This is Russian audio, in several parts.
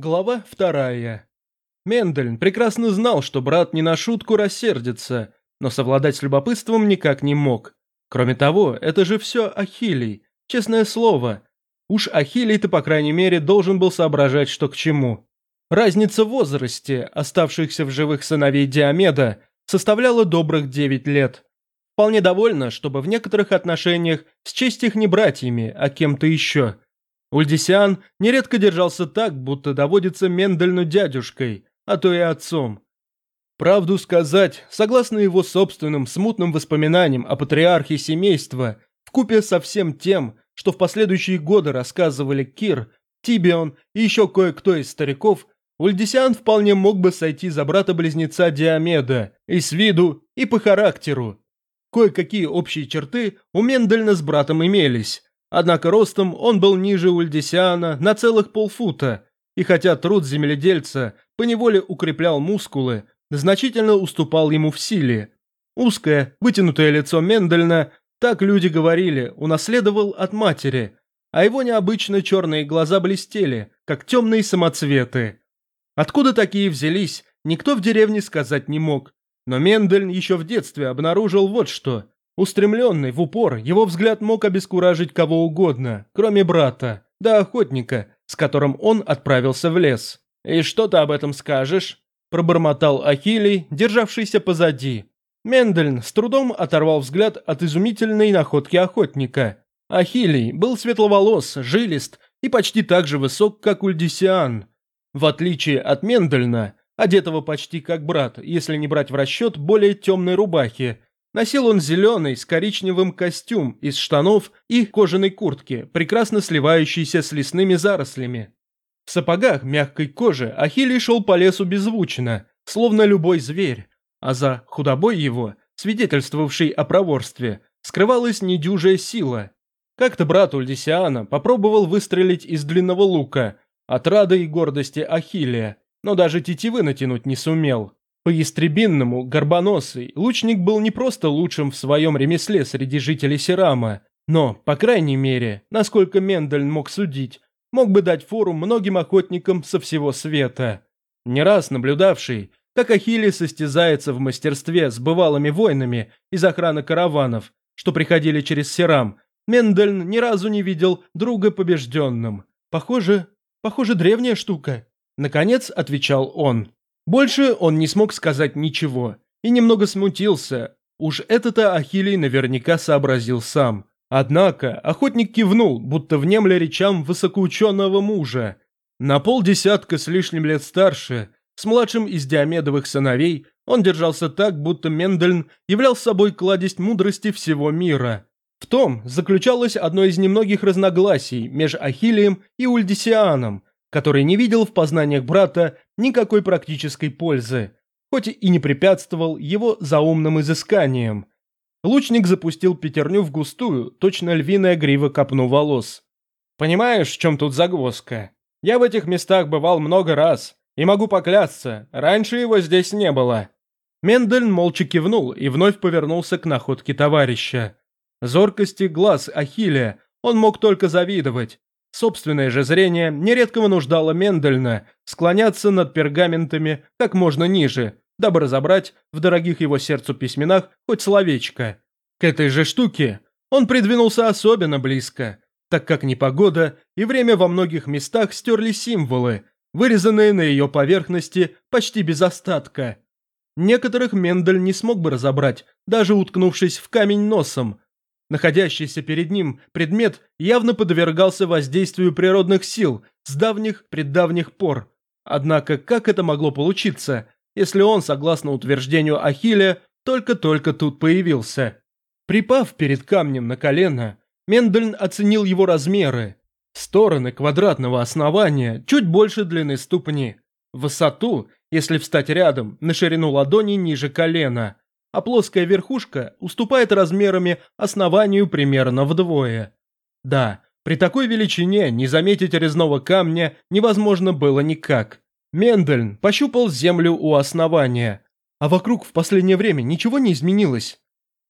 Глава вторая. Мендельн прекрасно знал, что брат не на шутку рассердится, но совладать с любопытством никак не мог. Кроме того, это же все Ахилий, честное слово. Уж Ахилий-то, по крайней мере, должен был соображать, что к чему. Разница в возрасте оставшихся в живых сыновей Диомеда составляла добрых 9 лет. Вполне довольно, чтобы в некоторых отношениях счесть их не братьями, а кем-то еще – Ульдисиан нередко держался так, будто доводится Мендельну дядюшкой, а то и отцом. Правду сказать, согласно его собственным смутным воспоминаниям о патриархе семейства, вкупе со всем тем, что в последующие годы рассказывали Кир, Тибион и еще кое-кто из стариков, Ульдисиан вполне мог бы сойти за брата-близнеца Диомеда и с виду, и по характеру. Кое-какие общие черты у Мендельна с братом имелись, Однако ростом он был ниже Ульдисиана на целых полфута, и хотя труд земледельца поневоле укреплял мускулы, значительно уступал ему в силе. Узкое, вытянутое лицо Мендельна, так люди говорили, унаследовал от матери, а его необычно черные глаза блестели, как темные самоцветы. Откуда такие взялись, никто в деревне сказать не мог, но Мендельн еще в детстве обнаружил вот что – Устремленный в упор, его взгляд мог обескуражить кого угодно, кроме брата, да охотника, с которым он отправился в лес. «И что ты об этом скажешь?» – пробормотал Ахилий, державшийся позади. Мендельн с трудом оторвал взгляд от изумительной находки охотника. Ахилий был светловолос, жилист и почти так же высок, как Ульдисиан. В отличие от Мендельна, одетого почти как брат, если не брать в расчет более темной рубахи, Носил он зеленый с коричневым костюм из штанов и кожаной куртки, прекрасно сливающийся с лесными зарослями. В сапогах мягкой кожи Ахилий шел по лесу беззвучно, словно любой зверь, а за худобой его, свидетельствовавшей о проворстве, скрывалась недюжая сила. Как-то брат Ульдисиана попробовал выстрелить из длинного лука, от рады и гордости Ахиллия, но даже тетивы натянуть не сумел. По-ястребинному, горбоносый, лучник был не просто лучшим в своем ремесле среди жителей Серама, но, по крайней мере, насколько Мендельн мог судить, мог бы дать фору многим охотникам со всего света. Не раз наблюдавший, как Ахилли состязается в мастерстве с бывалыми воинами из охраны караванов, что приходили через Серам, Мендельн ни разу не видел друга побежденным. «Похоже, похоже, древняя штука», — наконец отвечал он. Больше он не смог сказать ничего и немного смутился. Уж это-то Ахилий наверняка сообразил сам. Однако охотник кивнул, будто внемля речам высокоученого мужа. На полдесятка с лишним лет старше, с младшим из Диомедовых сыновей, он держался так, будто Мендельн являл собой кладезь мудрости всего мира. В том заключалось одно из немногих разногласий между Ахиллием и Ульдисианом, который не видел в познаниях брата никакой практической пользы, хоть и не препятствовал его заумным изысканиям. Лучник запустил пятерню в густую, точно львиная грива копну волос. «Понимаешь, в чем тут загвоздка? Я в этих местах бывал много раз, и могу поклясться, раньше его здесь не было». Мендельн молча кивнул и вновь повернулся к находке товарища. Зоркости глаз Ахилия он мог только завидовать, Собственное же зрение нередко вынуждало Мендельна склоняться над пергаментами как можно ниже, дабы разобрать в дорогих его сердцу письменах хоть словечко. К этой же штуке он придвинулся особенно близко, так как непогода и время во многих местах стерли символы, вырезанные на ее поверхности почти без остатка. Некоторых Мендель не смог бы разобрать, даже уткнувшись в камень носом, Находящийся перед ним предмет явно подвергался воздействию природных сил с давних-преддавних пор. Однако как это могло получиться, если он, согласно утверждению Ахилля, только-только тут появился? Припав перед камнем на колено, Мендельн оценил его размеры. Стороны квадратного основания чуть больше длины ступни. Высоту, если встать рядом, на ширину ладони ниже колена – а плоская верхушка уступает размерами основанию примерно вдвое. Да, при такой величине не заметить резного камня невозможно было никак. Мендельн пощупал землю у основания. А вокруг в последнее время ничего не изменилось?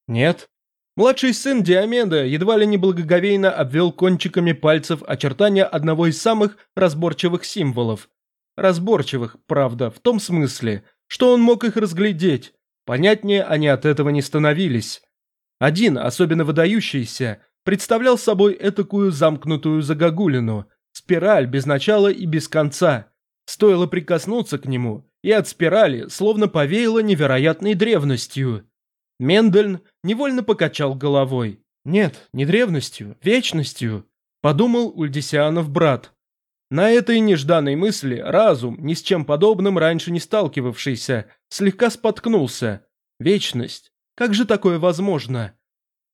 Нет. Младший сын Диомеда едва ли не благоговейно обвел кончиками пальцев очертания одного из самых разборчивых символов. разборчивых, правда, в том смысле, что он мог их разглядеть. Понятнее они от этого не становились. Один, особенно выдающийся, представлял собой этакую замкнутую загогулину, спираль без начала и без конца. Стоило прикоснуться к нему, и от спирали словно повеяло невероятной древностью. Мендельн невольно покачал головой. Нет, не древностью, вечностью, подумал Ульдисианов брат. На этой нежданной мысли разум, ни с чем подобным раньше не сталкивавшийся, слегка споткнулся. Вечность. Как же такое возможно?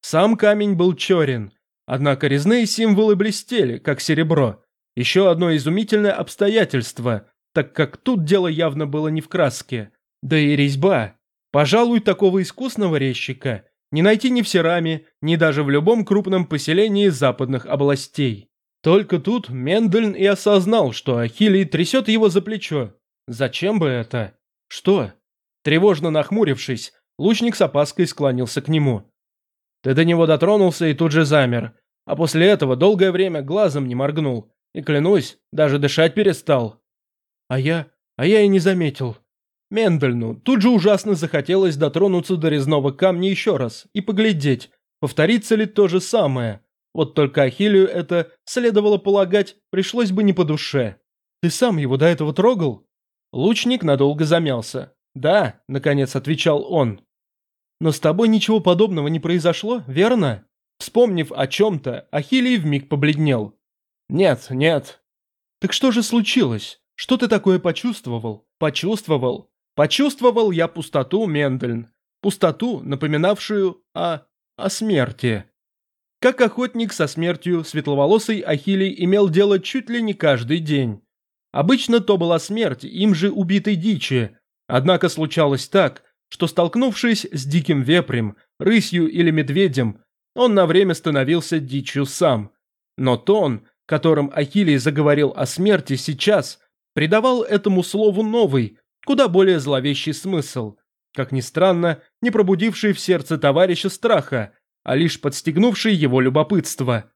Сам камень был черен, однако резные символы блестели, как серебро. Еще одно изумительное обстоятельство, так как тут дело явно было не в краске. Да и резьба. Пожалуй, такого искусного резчика не найти ни в Сераме, ни даже в любом крупном поселении западных областей. Только тут Мендельн и осознал, что Ахилий трясет его за плечо. Зачем бы это? Что? Тревожно нахмурившись, лучник с опаской склонился к нему. Ты до него дотронулся и тут же замер, а после этого долгое время глазом не моргнул, и, клянусь, даже дышать перестал. А я... а я и не заметил. Мендельну тут же ужасно захотелось дотронуться до резного камня еще раз и поглядеть, повторится ли то же самое. Вот только Ахилию это, следовало полагать, пришлось бы не по душе. Ты сам его до этого трогал? Лучник надолго замялся. «Да», — наконец отвечал он. «Но с тобой ничего подобного не произошло, верно?» Вспомнив о чем-то, Ахилий вмиг побледнел. «Нет, нет». «Так что же случилось? Что ты такое почувствовал?» «Почувствовал. Почувствовал я пустоту, Мендельн. Пустоту, напоминавшую о... о смерти». Как охотник со смертью, светловолосый Ахилий имел дело чуть ли не каждый день. Обычно то была смерть им же убитой дичи, однако случалось так, что столкнувшись с диким вепрем, рысью или медведем, он на время становился дичью сам. Но тон, которым Ахилий заговорил о смерти сейчас, придавал этому слову новый, куда более зловещий смысл. Как ни странно, не пробудивший в сердце товарища страха, а лишь подстегнувший его любопытство.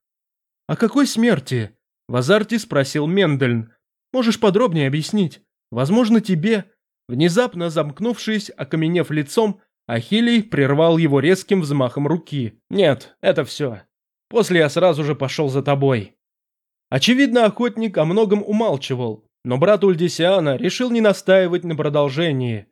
«О какой смерти?» – в азарте спросил Мендельн. «Можешь подробнее объяснить? Возможно, тебе...» Внезапно замкнувшись, окаменев лицом, Ахилий прервал его резким взмахом руки. «Нет, это все. После я сразу же пошел за тобой». Очевидно, охотник о многом умалчивал, но брат Ульдисиана решил не настаивать на продолжении.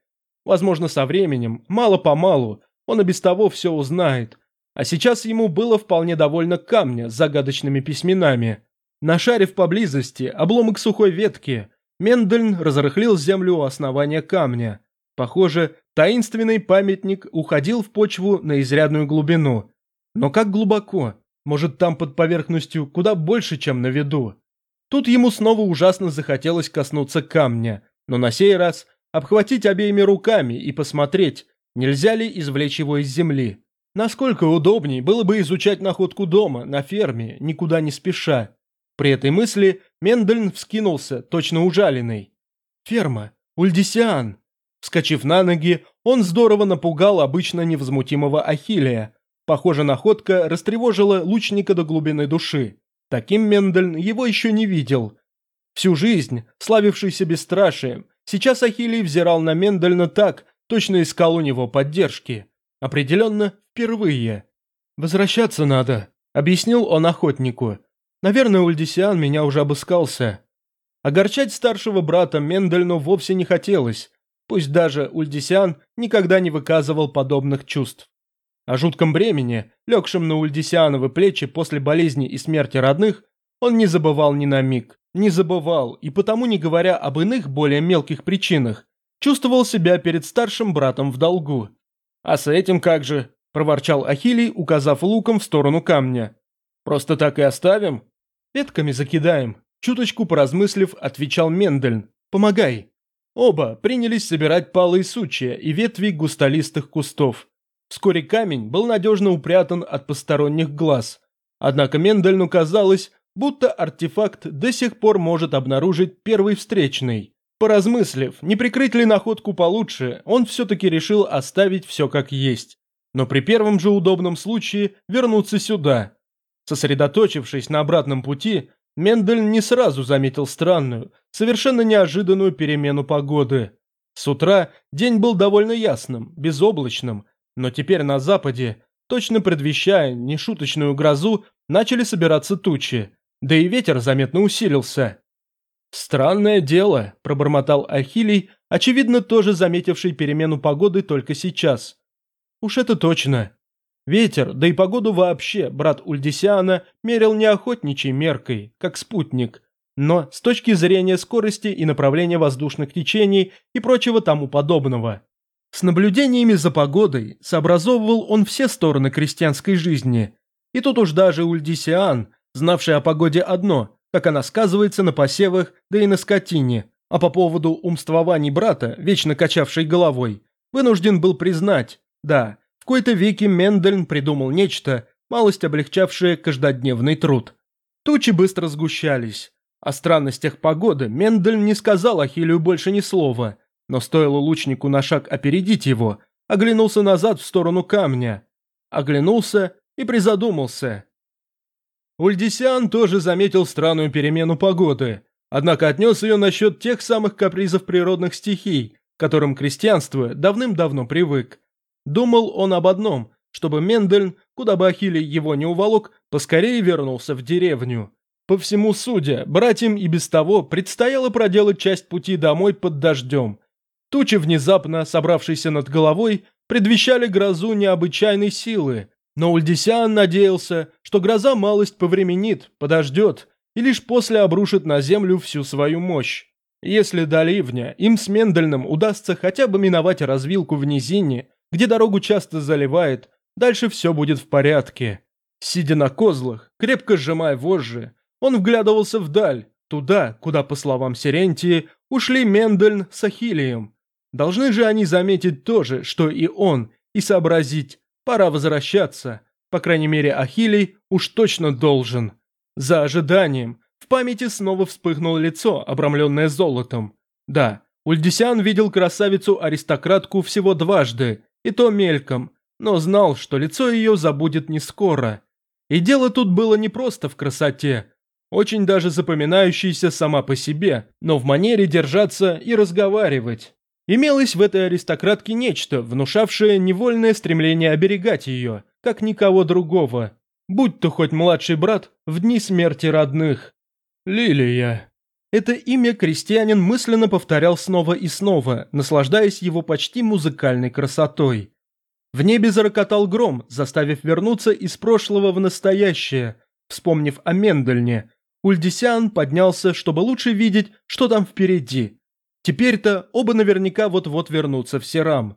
Возможно, со временем, мало-помалу, он и без того все узнает. А сейчас ему было вполне довольно камня с загадочными письменами. Нашарив поблизости обломок сухой ветки, Мендельн разрыхлил землю у основания камня. Похоже, таинственный памятник уходил в почву на изрядную глубину. Но как глубоко? Может, там под поверхностью куда больше, чем на виду? Тут ему снова ужасно захотелось коснуться камня, но на сей раз обхватить обеими руками и посмотреть, нельзя ли извлечь его из земли. Насколько удобней было бы изучать находку дома, на ферме, никуда не спеша. При этой мысли Мендельн вскинулся, точно ужаленный. «Ферма! Ульдисиан!» Вскочив на ноги, он здорово напугал обычно невозмутимого Ахиллея. Похоже, находка растревожила лучника до глубины души. Таким Мендельн его еще не видел. Всю жизнь, славившийся бесстрашием, сейчас Ахилий взирал на Мендельна так, точно искал у него поддержки. Определенно, впервые. «Возвращаться надо», — объяснил он охотнику. «Наверное, Ульдисиан меня уже обыскался». Огорчать старшего брата Мендельну вовсе не хотелось, пусть даже Ульдисиан никогда не выказывал подобных чувств. О жутком бремени, легшем на Ульдисиановы плечи после болезни и смерти родных, он не забывал ни на миг. Не забывал, и потому, не говоря об иных, более мелких причинах, чувствовал себя перед старшим братом в долгу. «А с этим как же?» – проворчал Ахилий, указав луком в сторону камня. «Просто так и оставим?» «Ветками закидаем», – чуточку поразмыслив, отвечал Мендельн. «Помогай». Оба принялись собирать палые сучья и ветви густолистых кустов. Вскоре камень был надежно упрятан от посторонних глаз. Однако Мендельну казалось, будто артефакт до сих пор может обнаружить первый встречный. Поразмыслив, не прикрыть ли находку получше, он все-таки решил оставить все как есть. Но при первом же удобном случае вернуться сюда. Сосредоточившись на обратном пути, Мендель не сразу заметил странную, совершенно неожиданную перемену погоды. С утра день был довольно ясным, безоблачным, но теперь на западе, точно предвещая нешуточную грозу, начали собираться тучи, да и ветер заметно усилился. «Странное дело», – пробормотал Ахилий, очевидно, тоже заметивший перемену погоды только сейчас. «Уж это точно. Ветер, да и погоду вообще, брат Ульдисиана мерил не охотничьей меркой, как спутник, но с точки зрения скорости и направления воздушных течений и прочего тому подобного. С наблюдениями за погодой сообразовывал он все стороны крестьянской жизни. И тут уж даже Ульдисиан, знавший о погоде одно, как она сказывается на посевах, да и на скотине, а по поводу умствований брата, вечно качавшей головой, вынужден был признать, да, в кои-то веки Мендельн придумал нечто, малость облегчавшее каждодневный труд. Тучи быстро сгущались. О странностях погоды Мендель не сказал Ахиллю больше ни слова, но стоило лучнику на шаг опередить его, оглянулся назад в сторону камня. Оглянулся и призадумался. Ульдисиан тоже заметил странную перемену погоды, однако отнес ее насчет тех самых капризов природных стихий, к которым крестьянство давным-давно привык. Думал он об одном, чтобы Мендельн, куда бы Ахилий его не уволок, поскорее вернулся в деревню. По всему судя, братьям и без того предстояло проделать часть пути домой под дождем. Тучи, внезапно собравшиеся над головой, предвещали грозу необычайной силы, но Ульдисиан надеялся, что гроза малость повременит, подождет и лишь после обрушит на землю всю свою мощь. Если до ливня им с Мендельным удастся хотя бы миновать развилку в низине, где дорогу часто заливает, дальше все будет в порядке. Сидя на козлах, крепко сжимая вожжи, он вглядывался вдаль, туда, куда, по словам Сирентии, ушли Мендельн с Ахиллием. Должны же они заметить то же, что и он, и сообразить, пора возвращаться. По крайней мере, Ахилий уж точно должен. За ожиданием в памяти снова вспыхнуло лицо, обрамленное золотом. Да, Ульдисян видел красавицу-аристократку всего дважды, и то мельком, но знал, что лицо ее забудет не скоро. И дело тут было не просто в красоте, очень даже запоминающаяся сама по себе, но в манере держаться и разговаривать. Имелось в этой аристократке нечто, внушавшее невольное стремление оберегать ее, как никого другого, будь то хоть младший брат в дни смерти родных. Лилия. Это имя крестьянин мысленно повторял снова и снова, наслаждаясь его почти музыкальной красотой. В небе зарокотал гром, заставив вернуться из прошлого в настоящее, вспомнив о Мендельне, Ульдисян поднялся, чтобы лучше видеть, что там впереди. Теперь-то оба наверняка вот-вот вернутся в Серам.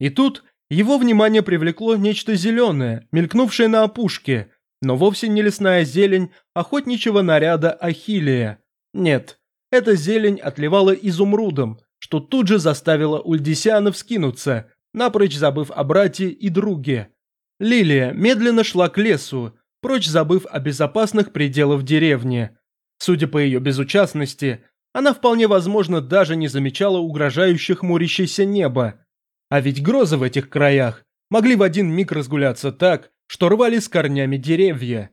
И тут его внимание привлекло нечто зеленое, мелькнувшее на опушке, но вовсе не лесная зелень охотничьего наряда Ахиллия. Нет, эта зелень отливала изумрудом, что тут же заставило Ульдисиана вскинуться, напрочь забыв о брате и друге. Лилия медленно шла к лесу, прочь забыв о безопасных пределах деревни. Судя по ее безучастности, она вполне возможно даже не замечала угрожающих хмурящееся неба. А ведь грозы в этих краях могли в один миг разгуляться так, что рвали с корнями деревья.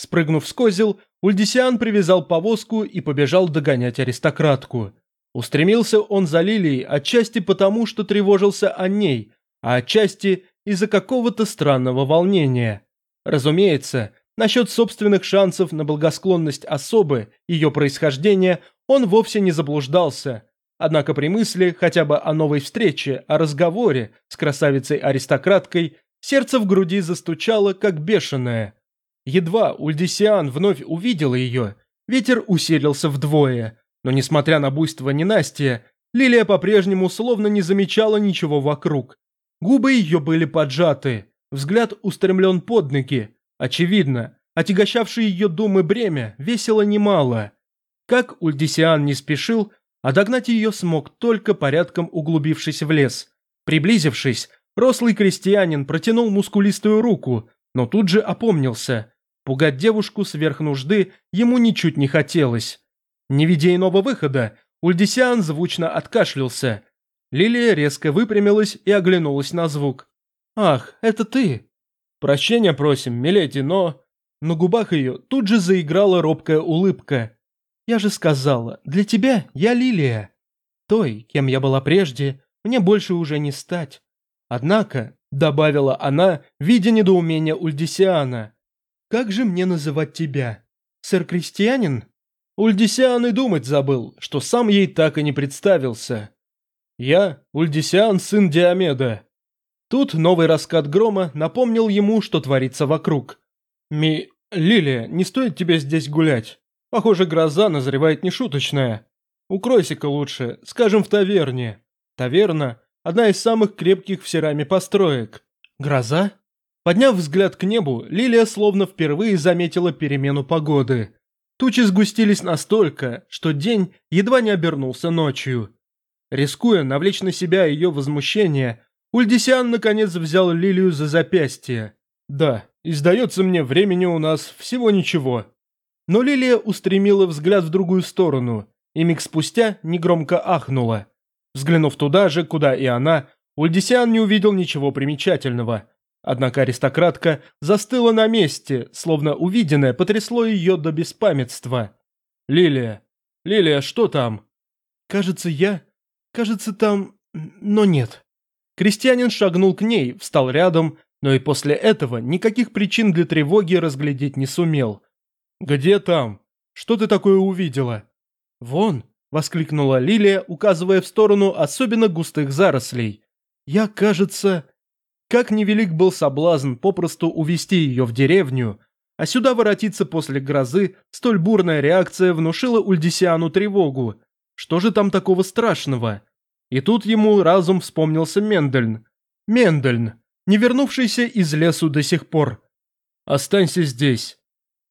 Спрыгнув с козел, Ульдисиан привязал повозку и побежал догонять аристократку. Устремился он за Лилией отчасти потому, что тревожился о ней, а отчасти из-за какого-то странного волнения. Разумеется, насчет собственных шансов на благосклонность особы, ее происхождения, он вовсе не заблуждался. Однако при мысли хотя бы о новой встрече, о разговоре с красавицей-аристократкой, сердце в груди застучало, как бешеное. Едва Ульдисиан вновь увидел ее, ветер усилился вдвое, но несмотря на буйство ненастья, Лилия по-прежнему словно не замечала ничего вокруг. Губы ее были поджаты, Взгляд устремлен под ноги. Очевидно, отягощавшее ее думы бремя весело немало. Как Ульдисиан не спешил, а ее смог только порядком углубившись в лес. Приблизившись, рослый крестьянин протянул мускулистую руку, но тут же опомнился. Пугать девушку сверх нужды ему ничуть не хотелось. Не видя иного выхода, Ульдисиан звучно откашлялся. Лилия резко выпрямилась и оглянулась на звук. «Ах, это ты!» «Прощения просим, миледи, но...» На губах ее тут же заиграла робкая улыбка. «Я же сказала, для тебя я Лилия. Той, кем я была прежде, мне больше уже не стать. Однако, — добавила она, видя недоумение Ульдисиана, — как же мне называть тебя? Сэр-крестьянин?» Ульдисиан и думать забыл, что сам ей так и не представился. «Я Ульдисиан, сын Диомеда». Тут новый раскат грома напомнил ему, что творится вокруг. «Ми... Лилия, не стоит тебе здесь гулять. Похоже, гроза назревает нешуточная. Укройся-ка лучше, скажем, в таверне. Таверна – одна из самых крепких в Сераме построек. Гроза?» Подняв взгляд к небу, Лилия словно впервые заметила перемену погоды. Тучи сгустились настолько, что день едва не обернулся ночью. Рискуя навлечь на себя ее возмущение, Ульдисиан наконец взял Лилию за запястье. «Да, и сдается мне, времени у нас всего ничего». Но Лилия устремила взгляд в другую сторону, и миг спустя негромко ахнула. Взглянув туда же, куда и она, Ульдисиан не увидел ничего примечательного. Однако аристократка застыла на месте, словно увиденное потрясло ее до беспамятства. «Лилия! Лилия, что там?» «Кажется, я... Кажется, там... Но нет». Крестьянин шагнул к ней, встал рядом, но и после этого никаких причин для тревоги разглядеть не сумел. «Где там? Что ты такое увидела?» «Вон!» – воскликнула Лилия, указывая в сторону особенно густых зарослей. «Я, кажется...» Как невелик был соблазн попросту увести ее в деревню, а сюда воротиться после грозы, столь бурная реакция внушила Ульдисиану тревогу. Что же там такого страшного? И тут ему разум вспомнился Мендельн. Мендельн, не вернувшийся из лесу до сих пор. «Останься здесь».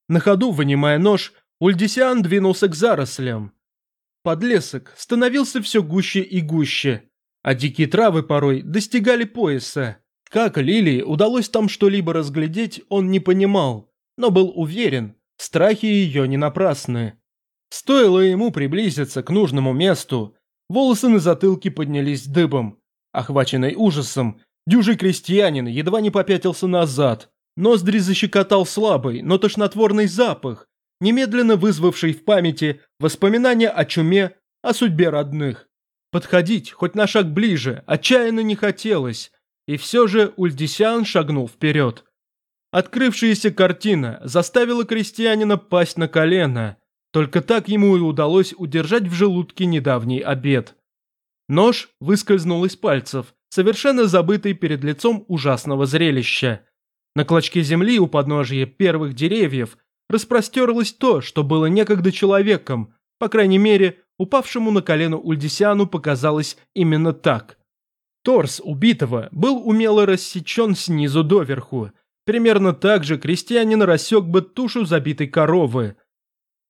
На ходу, вынимая нож, Ульдисиан двинулся к зарослям. Подлесок становился все гуще и гуще, а дикие травы порой достигали пояса. Как Лилии удалось там что-либо разглядеть, он не понимал, но был уверен, страхи ее не напрасны. Стоило ему приблизиться к нужному месту, волосы на затылке поднялись дыбом. Охваченный ужасом, дюжий крестьянин едва не попятился назад. Ноздри защекотал слабый, но тошнотворный запах, немедленно вызвавший в памяти воспоминания о чуме, о судьбе родных. Подходить хоть на шаг ближе отчаянно не хотелось, и все же Ульдисян шагнул вперед. Открывшаяся картина заставила крестьянина пасть на колено. Только так ему и удалось удержать в желудке недавний обед. Нож выскользнул из пальцев, совершенно забытый перед лицом ужасного зрелища. На клочке земли у подножия первых деревьев распростерлось то, что было некогда человеком, по крайней мере, упавшему на колено Ульдисяну показалось именно так. Торс убитого был умело рассечен снизу доверху. Примерно так же крестьянин рассек бы тушу забитой коровы.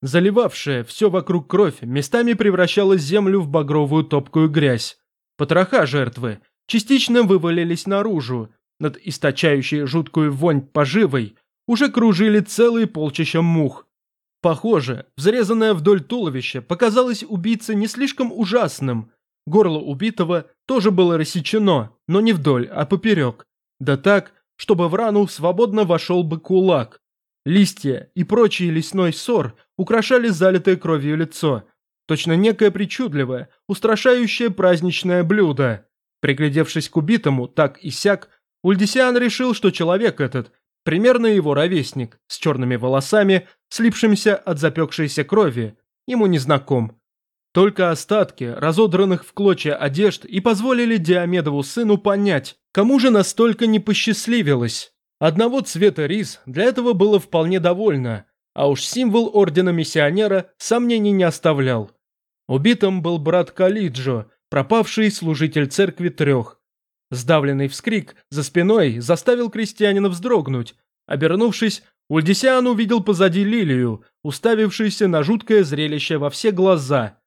Заливавшая все вокруг кровь местами превращала землю в багровую топкую грязь. Потроха жертвы частично вывалились наружу. Над источающей жуткую вонь поживой уже кружили целые полчища мух. Похоже, взрезанное вдоль туловища показалось убийце не слишком ужасным – Горло убитого тоже было рассечено, но не вдоль, а поперек. Да так, чтобы в рану свободно вошел бы кулак. Листья и прочий лесной сор украшали залитое кровью лицо. Точно некое причудливое, устрашающее праздничное блюдо. Приглядевшись к убитому, так и сяк, Ульдисиан решил, что человек этот – примерно его ровесник, с черными волосами, слипшимся от запекшейся крови, ему не знаком. Только остатки разодранных в клочья одежд и позволили Диомедову сыну понять, кому же настолько не посчастливилось. Одного цвета рис для этого было вполне довольно, а уж символ Ордена Миссионера сомнений не оставлял. Убитым был брат Калиджо, пропавший служитель церкви трех. Сдавленный вскрик за спиной заставил крестьянина вздрогнуть. Обернувшись, Ульдисиан увидел позади Лилию, уставившуюся на жуткое зрелище во все глаза –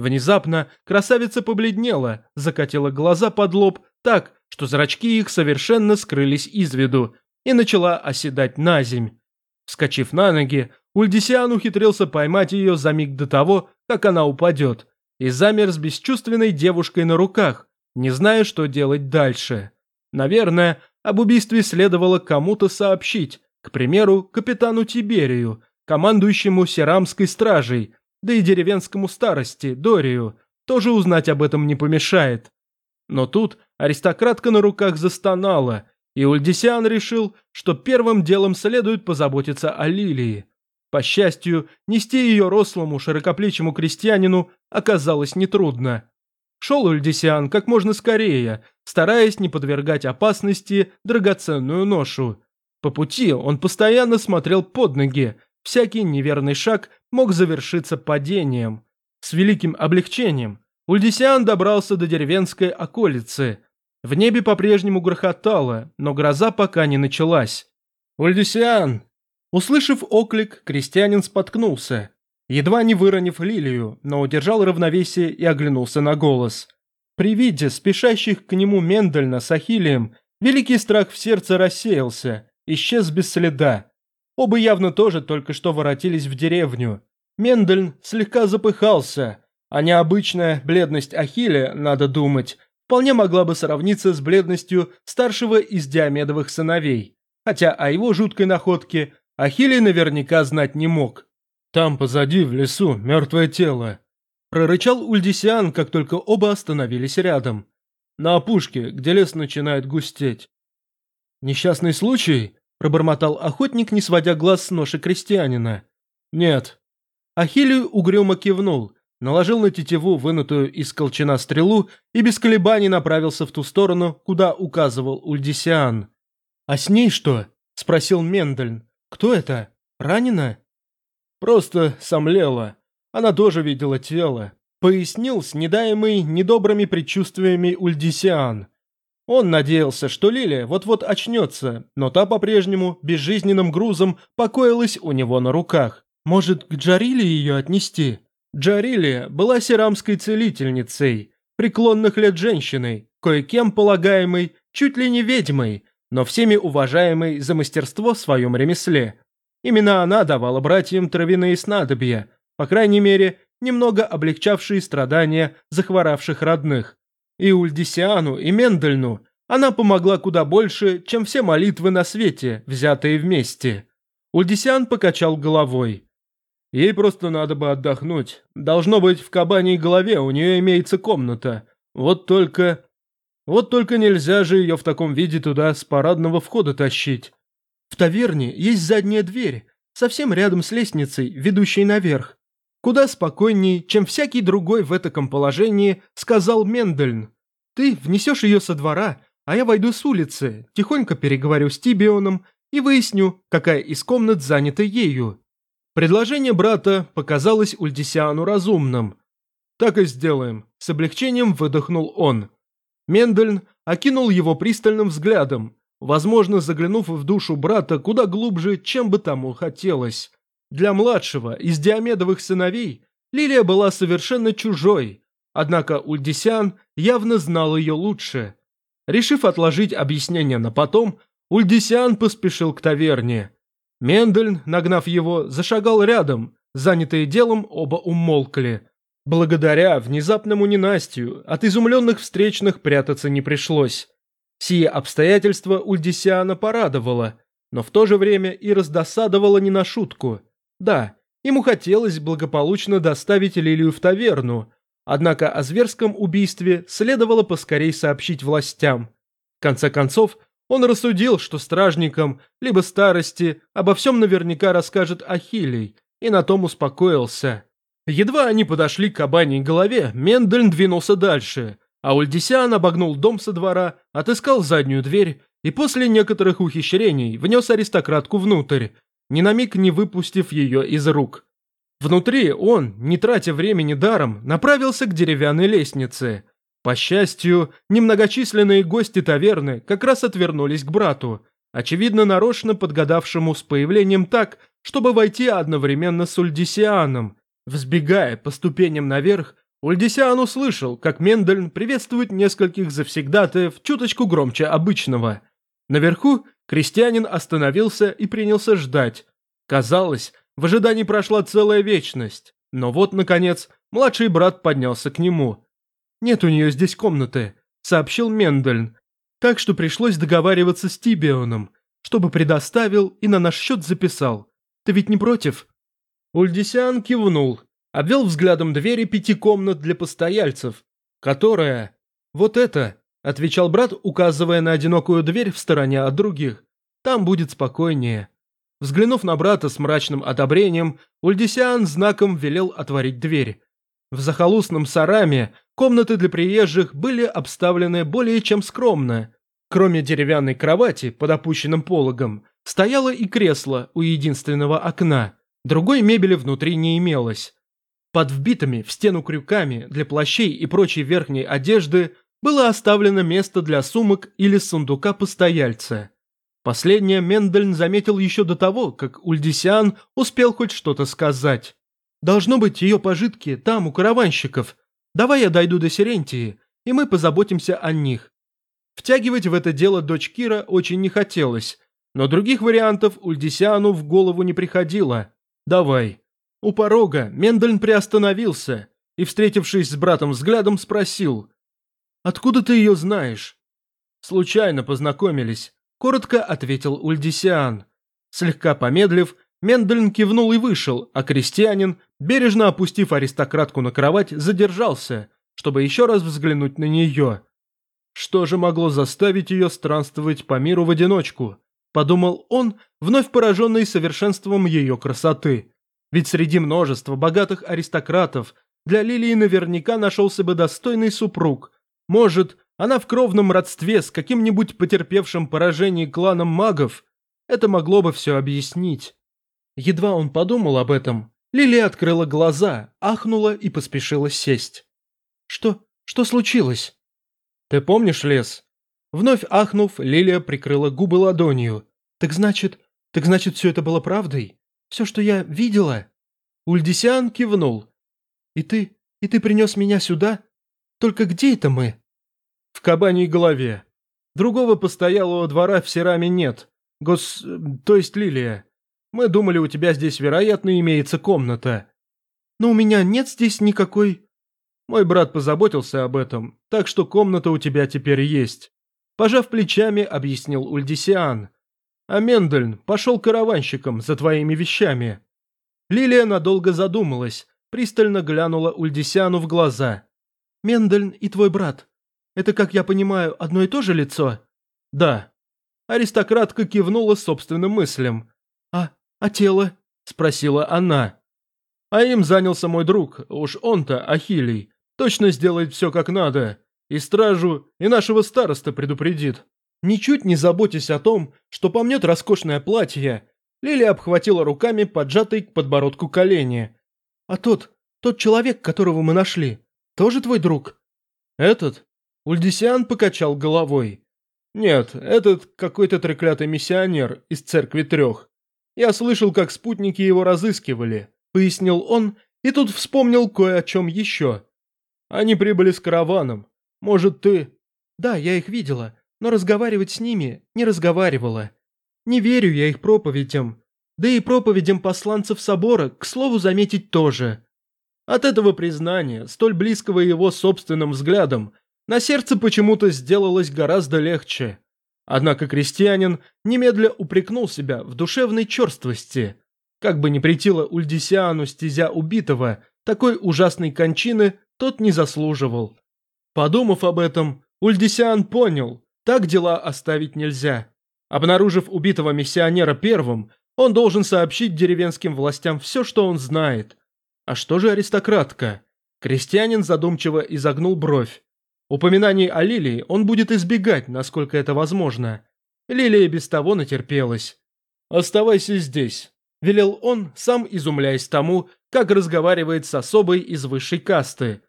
Внезапно красавица побледнела, закатила глаза под лоб так, что зрачки их совершенно скрылись из виду, и начала оседать на земь. Вскочив на ноги, Ульдисиан ухитрился поймать ее за миг до того, как она упадет, и замер с бесчувственной девушкой на руках, не зная, что делать дальше. Наверное, об убийстве следовало кому-то сообщить, К примеру, капитану Тиберию, командующему Серамской стражей, да и деревенскому старости, Дорию, тоже узнать об этом не помешает. Но тут аристократка на руках застонала, и Ульдисиан решил, что первым делом следует позаботиться о Лилии. По счастью, нести ее рослому, широкоплечему крестьянину оказалось нетрудно. Шел Ульдисиан как можно скорее, стараясь не подвергать опасности драгоценную ношу. По пути он постоянно смотрел под ноги, всякий неверный шаг мог завершиться падением. С великим облегчением Ульдисиан добрался до деревенской околицы. В небе по-прежнему грохотало, но гроза пока не началась. «Ульдисиан!» Услышав оклик, крестьянин споткнулся, едва не выронив лилию, но удержал равновесие и оглянулся на голос. При виде спешащих к нему Мендельна с Ахиллием, великий страх в сердце рассеялся, исчез без следа. Оба явно тоже только что воротились в деревню. Мендельн слегка запыхался, а необычная бледность Ахилля, надо думать, вполне могла бы сравниться с бледностью старшего из Диамедовых сыновей, хотя о его жуткой находке Ахилий наверняка знать не мог. «Там позади, в лесу, мертвое тело», – прорычал Ульдисиан, как только оба остановились рядом. «На опушке, где лес начинает густеть». «Несчастный случай?» – пробормотал охотник, не сводя глаз с ноши крестьянина. «Нет». Ахилий угрюмо кивнул, наложил на тетиву вынутую из колчана стрелу и без колебаний направился в ту сторону, куда указывал Ульдисиан. «А с ней что?» – спросил Мендельн. «Кто это? Ранена?» «Просто сомлела. Она тоже видела тело», — пояснил с недаемый недобрыми предчувствиями Ульдисиан. Он надеялся, что Лилия вот-вот очнется, но та по-прежнему безжизненным грузом покоилась у него на руках. «Может, к Джариле ее отнести?» Джарилия была серамской целительницей, преклонных лет женщиной, кое-кем полагаемой, чуть ли не ведьмой, но всеми уважаемой за мастерство в своем ремесле. Именно она давала братьям травяные снадобья, по крайней мере, немного облегчавшие страдания захворавших родных. И Ульдисиану, и Мендельну она помогла куда больше, чем все молитвы на свете, взятые вместе. Ульдисиан покачал головой. Ей просто надо бы отдохнуть. Должно быть, в кабаней голове у нее имеется комната. Вот только... Вот только нельзя же ее в таком виде туда с парадного входа тащить. Таверне есть задняя дверь, совсем рядом с лестницей, ведущей наверх. Куда спокойней, чем всякий другой в этом положении, сказал Мендельн. Ты внесешь ее со двора, а я войду с улицы, тихонько переговорю с Тибионом и выясню, какая из комнат занята ею. Предложение брата показалось Ульдисиану разумным. «Так и сделаем», – с облегчением выдохнул он. Мендельн окинул его пристальным взглядом, возможно, заглянув в душу брата куда глубже, чем бы тому хотелось. Для младшего из Диамедовых сыновей Лилия была совершенно чужой, однако Ульдисян явно знал ее лучше. Решив отложить объяснение на потом, Ульдисян поспешил к таверне. Мендельн, нагнав его, зашагал рядом, занятые делом оба умолкли. Благодаря внезапному ненастью от изумленных встречных прятаться не пришлось. Сие обстоятельство Ульдисиана порадовало, но в то же время и раздосадовало не на шутку. Да, ему хотелось благополучно доставить Лилию в таверну, однако о зверском убийстве следовало поскорей сообщить властям. В конце концов, он рассудил, что стражникам, либо старости, обо всем наверняка расскажет Ахилий, и на том успокоился. Едва они подошли к кабаней голове, Мендельн двинулся дальше, а Ульдисиан обогнул дом со двора, отыскал заднюю дверь и после некоторых ухищрений внес аристократку внутрь, ни на миг не выпустив ее из рук. Внутри он, не тратя времени даром, направился к деревянной лестнице. По счастью, немногочисленные гости таверны как раз отвернулись к брату, очевидно нарочно подгадавшему с появлением так, чтобы войти одновременно с Ульдисианом, Взбегая по ступеням наверх, Ульдисиан услышал, как Мендельн приветствует нескольких завсегдатаев чуточку громче обычного. Наверху крестьянин остановился и принялся ждать. Казалось, в ожидании прошла целая вечность. Но вот, наконец, младший брат поднялся к нему. «Нет у нее здесь комнаты», — сообщил Мендельн. «Так что пришлось договариваться с Тибионом. чтобы предоставил и на наш счет записал. Ты ведь не против?» Ульдисян кивнул, обвел взглядом двери пяти комнат для постояльцев, которая... «Вот это», — отвечал брат, указывая на одинокую дверь в стороне от других. «Там будет спокойнее». Взглянув на брата с мрачным одобрением, Ульдисян знаком велел отворить дверь. В захолустном сараме комнаты для приезжих были обставлены более чем скромно. Кроме деревянной кровати под опущенным пологом, стояло и кресло у единственного окна. Другой мебели внутри не имелось. Под вбитыми в стену крюками для плащей и прочей верхней одежды было оставлено место для сумок или сундука постояльца. Последнее Мендельн заметил еще до того, как Ульдисиан успел хоть что-то сказать. «Должно быть ее пожитки там, у караванщиков. Давай я дойду до Сирентии, и мы позаботимся о них». Втягивать в это дело дочь Кира очень не хотелось, но других вариантов Ульдисиану в голову не приходило. «Давай». У порога Мендельн приостановился и, встретившись с братом взглядом, спросил. «Откуда ты ее знаешь?» «Случайно познакомились», – коротко ответил Ульдисиан. Слегка помедлив, Мендельн кивнул и вышел, а крестьянин, бережно опустив аристократку на кровать, задержался, чтобы еще раз взглянуть на нее. Что же могло заставить ее странствовать по миру в одиночку? Подумал он, вновь пораженный совершенством ее красоты. Ведь среди множества богатых аристократов для Лилии наверняка нашелся бы достойный супруг. Может, она в кровном родстве с каким-нибудь потерпевшим поражение кланом магов? Это могло бы все объяснить. Едва он подумал об этом, Лилия открыла глаза, ахнула и поспешила сесть. «Что? Что случилось?» «Ты помнишь лес?» Вновь ахнув, Лилия прикрыла губы ладонью. «Так значит, так значит, все это было правдой? Все, что я видела?» Ульдисиан кивнул. «И ты, и ты принес меня сюда? Только где это мы?» «В кабаней голове. Другого постоялого двора в Сераме нет. Гос... то есть Лилия. Мы думали, у тебя здесь, вероятно, имеется комната. Но у меня нет здесь никакой...» Мой брат позаботился об этом, так что комната у тебя теперь есть. Пожав плечами, объяснил Ульдисиан. А Мендельн пошел караванщиком за твоими вещами. Лилия надолго задумалась, пристально глянула Ульдисиану в глаза. «Мендельн и твой брат. Это, как я понимаю, одно и то же лицо?» «Да». Аристократка кивнула собственным мыслям. «А, а тело?» – спросила она. А им занялся мой друг, уж он-то, Ахилий. Точно сделает все как надо. И стражу, и нашего староста предупредит. Ничуть не заботясь о том, что помнет роскошное платье, Лилия обхватила руками поджатый к подбородку колени. «А тот, тот человек, которого мы нашли, тоже твой друг?» «Этот?» Ульдисиан покачал головой. «Нет, этот какой-то треклятый миссионер из церкви трех. Я слышал, как спутники его разыскивали», — пояснил он, и тут вспомнил кое о чем еще. Они прибыли с караваном. Может, ты...» «Да, я их видела, но разговаривать с ними не разговаривала. Не верю я их проповедям. Да и проповедям посланцев собора, к слову заметить тоже». От этого признания, столь близкого его собственным взглядом, на сердце почему-то сделалось гораздо легче. Однако крестьянин немедля упрекнул себя в душевной черствости. Как бы ни притило Ульдисиану стезя убитого, такой ужасной кончины тот не заслуживал. Подумав об этом, Ульдисиан понял, так дела оставить нельзя. Обнаружив убитого миссионера первым, он должен сообщить деревенским властям все, что он знает. А что же аристократка? Крестьянин задумчиво изогнул бровь. Упоминаний о Лилии он будет избегать, насколько это возможно. Лилия без того натерпелась. «Оставайся здесь», – велел он, сам изумляясь тому, как разговаривает с особой из высшей касты.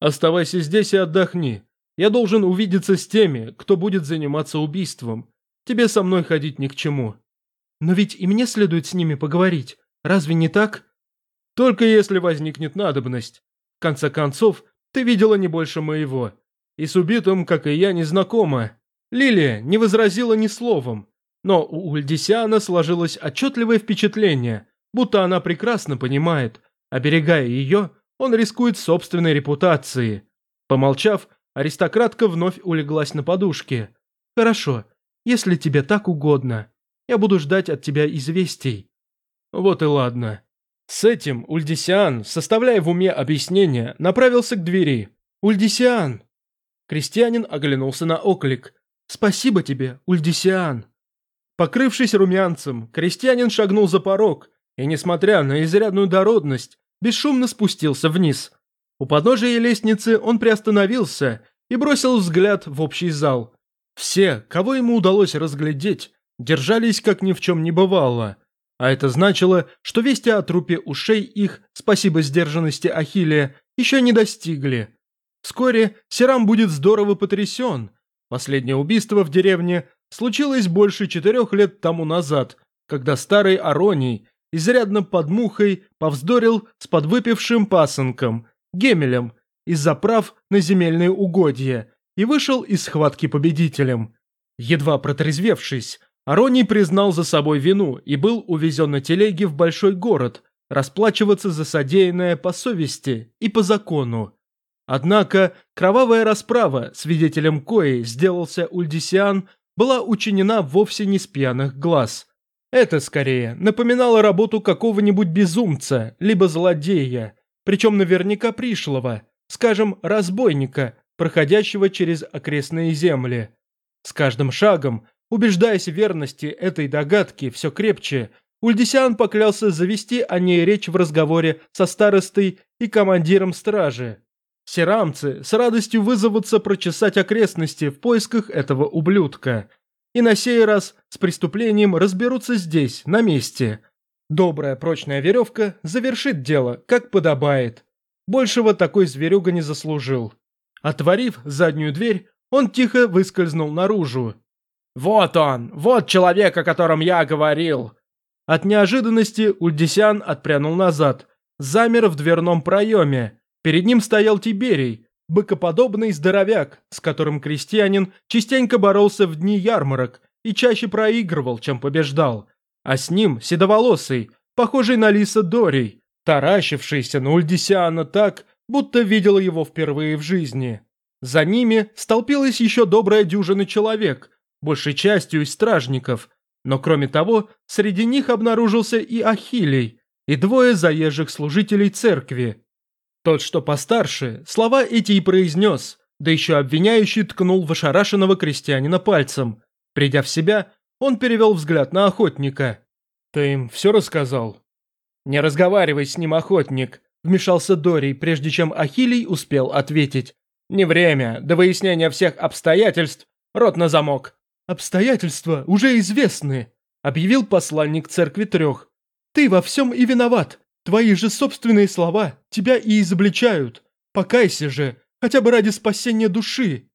Оставайся здесь и отдохни. Я должен увидеться с теми, кто будет заниматься убийством. Тебе со мной ходить ни к чему. Но ведь и мне следует с ними поговорить. Разве не так? Только если возникнет надобность. В конце концов, ты видела не больше моего. И с убитым, как и я, не знакома. Лилия не возразила ни словом. Но у Ульдисиана сложилось отчетливое впечатление, будто она прекрасно понимает, оберегая ее, он рискует собственной репутацией. Помолчав, аристократка вновь улеглась на подушке. «Хорошо, если тебе так угодно». Я буду ждать от тебя известий». Вот и ладно. С этим Ульдисиан, составляя в уме объяснение, направился к двери. «Ульдисиан!» Крестьянин оглянулся на оклик. «Спасибо тебе, Ульдисиан!» Покрывшись румянцем, крестьянин шагнул за порог и, несмотря на изрядную дородность, бесшумно спустился вниз. У подножия лестницы он приостановился и бросил взгляд в общий зал. Все, кого ему удалось разглядеть, держались как ни в чем не бывало. А это значило, что вести о трупе ушей их, спасибо сдержанности Ахиллея, еще не достигли. Вскоре Серам будет здорово потрясен. Последнее убийство в деревне случилось больше четырех лет тому назад, когда старый Ароний, изрядно под мухой, повздорил с подвыпившим пасынком, Гемелем, из-за прав на земельные угодья, и вышел из схватки победителем. Едва протрезвевшись, Ароний признал за собой вину и был увезен на телеге в большой город, расплачиваться за содеянное по совести и по закону. Однако кровавая расправа, свидетелем коей сделался Ульдисиан, была учинена вовсе не с пьяных глаз. Это скорее напоминало работу какого-нибудь безумца, либо злодея, причем наверняка пришлого, скажем, разбойника, проходящего через окрестные земли. С каждым шагом, убеждаясь в верности этой догадки все крепче, Ульдисиан поклялся завести о ней речь в разговоре со старостой и командиром стражи. Серамцы с радостью вызовутся прочесать окрестности в поисках этого ублюдка. И на сей раз с преступлением разберутся здесь, на месте. Добрая прочная веревка завершит дело, как подобает. Большего такой зверюга не заслужил. Отворив заднюю дверь, он тихо выскользнул наружу. «Вот он! Вот человек, о котором я говорил!» От неожиданности Ульдисян отпрянул назад, замер в дверном проеме, Перед ним стоял Тиберий, быкоподобный здоровяк, с которым крестьянин частенько боролся в дни ярмарок и чаще проигрывал, чем побеждал. А с ним седоволосый, похожий на лиса Дорий, таращившийся на Ульдисиана так, будто видел его впервые в жизни. За ними столпилась еще добрая дюжина человек, большей частью из стражников, но кроме того, среди них обнаружился и Ахилий, и двое заезжих служителей церкви. Тот, что постарше, слова эти и произнес, да еще обвиняющий ткнул в ошарашенного крестьянина пальцем. Придя в себя, он перевел взгляд на охотника. «Ты им все рассказал?» «Не разговаривай с ним, охотник», – вмешался Дорий, прежде чем Ахилий успел ответить. «Не время, до выяснения всех обстоятельств, рот на замок». «Обстоятельства уже известны», – объявил посланник церкви трех. «Ты во всем и виноват. Твои же собственные слова тебя и изобличают. Покайся же, хотя бы ради спасения души».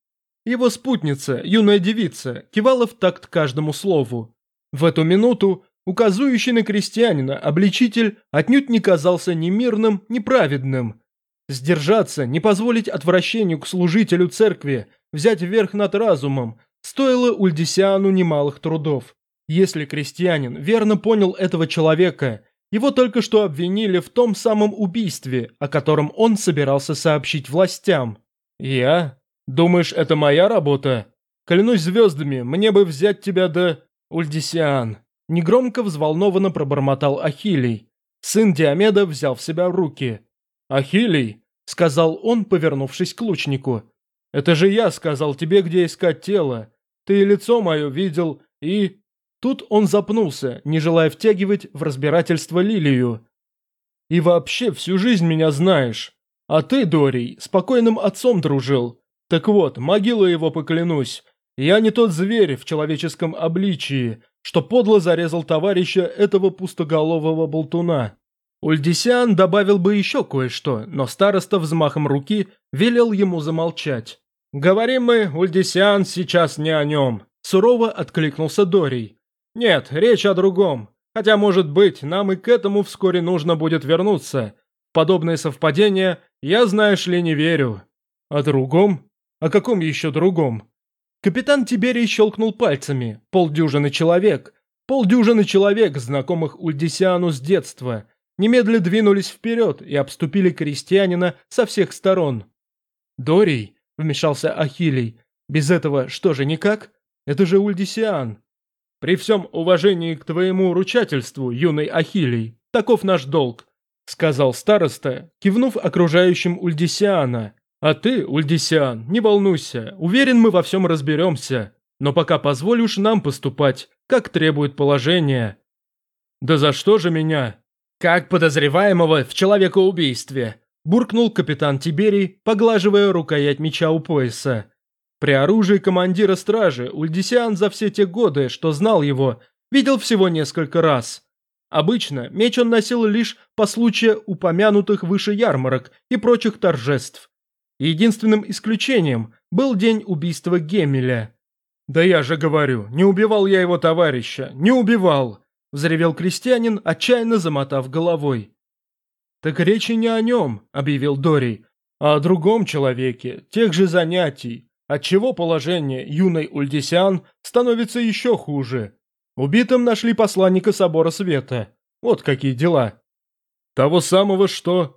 Его спутница, юная девица, кивала в такт каждому слову. В эту минуту указующий на крестьянина обличитель отнюдь не казался ни мирным, ни праведным. Сдержаться, не позволить отвращению к служителю церкви, взять верх над разумом, стоило Ульдисиану немалых трудов. Если крестьянин верно понял этого человека его только что обвинили в том самом убийстве, о котором он собирался сообщить властям. «Я? Думаешь, это моя работа? Клянусь звездами, мне бы взять тебя до... Ульдисиан!» Негромко взволнованно пробормотал Ахилий. Сын Диомеда взял в себя руки. «Ахилий!» — сказал он, повернувшись к лучнику. «Это же я сказал тебе, где искать тело. Ты лицо мое видел и...» Тут он запнулся, не желая втягивать в разбирательство Лилию. «И вообще всю жизнь меня знаешь. А ты, Дорий, с покойным отцом дружил. Так вот, могила его поклянусь. Я не тот зверь в человеческом обличии, что подло зарезал товарища этого пустоголового болтуна». Ульдисиан добавил бы еще кое-что, но староста взмахом руки велел ему замолчать. «Говорим мы, Ульдисиан, сейчас не о нем», – сурово откликнулся Дорий. Нет, речь о другом. Хотя, может быть, нам и к этому вскоре нужно будет вернуться. Подобные совпадения я, знаешь ли, не верю. О другом? О каком еще другом? Капитан Тиберий щелкнул пальцами. Полдюжины человек. Полдюжины человек, знакомых Ульдисиану с детства. Немедля двинулись вперед и обступили крестьянина со всех сторон. «Дорий», — вмешался Ахилий, — «без этого что же никак? Это же Ульдисиан». При всем уважении к твоему ручательству, юный Ахилий, таков наш долг, сказал староста, кивнув окружающим Ульдисиана. А ты, Ульдисиан, не волнуйся, уверен, мы во всем разберемся. Но пока позволь уж нам поступать, как требует положение. Да за что же меня? Как подозреваемого в человекоубийстве, буркнул капитан Тиберий, поглаживая рукоять меча у пояса. При оружии командира стражи Ульдисиан за все те годы, что знал его, видел всего несколько раз. Обычно меч он носил лишь по случаю упомянутых выше ярмарок и прочих торжеств. Единственным исключением был день убийства Гемеля. «Да я же говорю, не убивал я его товарища, не убивал!» – взревел крестьянин, отчаянно замотав головой. «Так речи не о нем», – объявил Дорий, – «а о другом человеке, тех же занятий, отчего положение юной Ульдисиан становится еще хуже. Убитым нашли посланника Собора Света. Вот какие дела. Того самого что...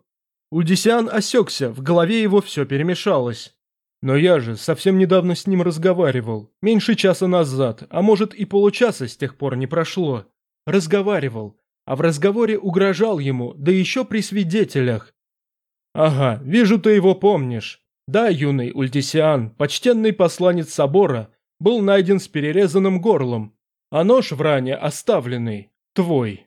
Ульдисиан осекся, в голове его все перемешалось. Но я же совсем недавно с ним разговаривал, меньше часа назад, а может и получаса с тех пор не прошло. Разговаривал, а в разговоре угрожал ему, да еще при свидетелях. Ага, вижу, ты его помнишь. Да, юный Ультисиан, почтенный посланец собора, был найден с перерезанным горлом, а нож в ране оставленный, твой.